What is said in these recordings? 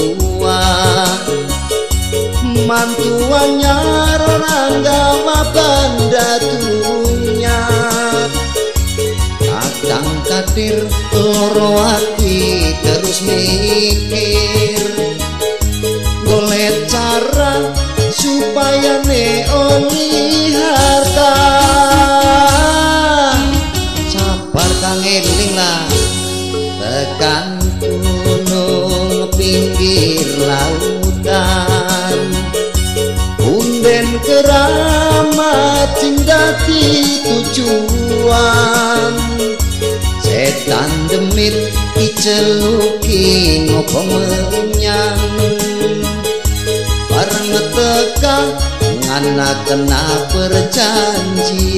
tua mantuannya rangga mabanda tunya Kadang tak loro hati terus mikir. Boleh cara supaya neoni harta. Sabar kangen lah. Tekan sing dadi tujuan. Setan demit iceluki ngopo menyang Bareng teka ngana kena perjanjian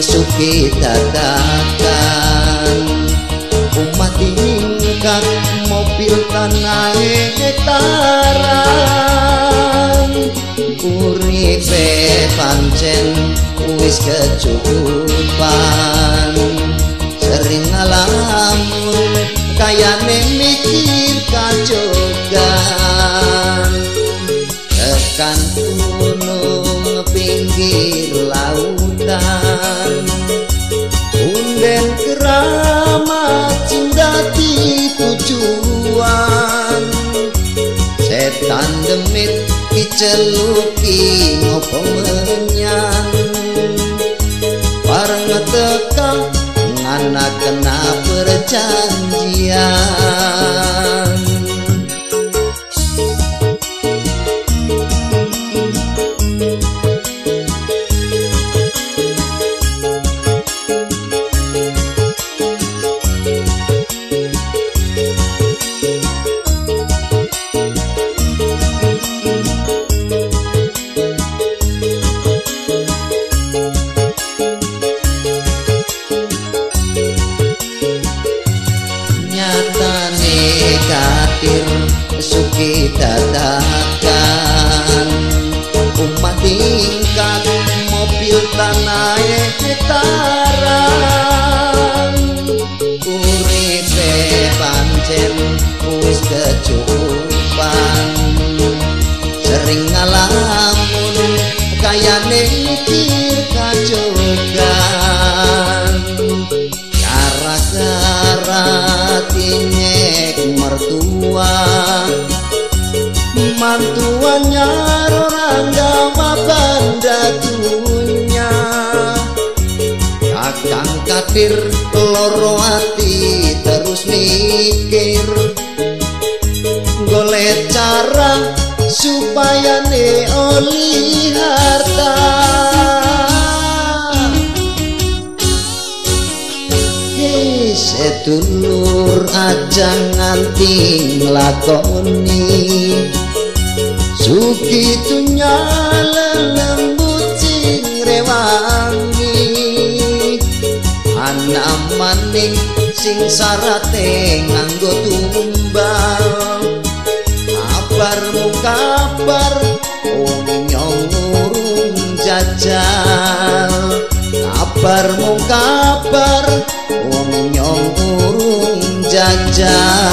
suki dadakan umat tingkat mobil tanah hektaran uripe pancen wis kecukupan sering ngalamun kayane mikir kajogan tekan diceluki ngopo menyang. Bareng teka ngana kena perjanjian dadakan umat tingkat mobil tanah hektaran uripe pancen wis kecukupan. Sering ngalamun kayane mikir kajogan. Gara-gara mertua mantuannya orang gama banda dunia kakang kadir loro hati terus mikir golek cara supaya ne oli harta. Sedulur aja nganti nglakoni suki tunyala lembut sing rewangi. Ana maning sing sarate nganggo tumbal. Kabarmu kabar wong nyong urung jajal. Kabarmu kabar wong nyong urung jajal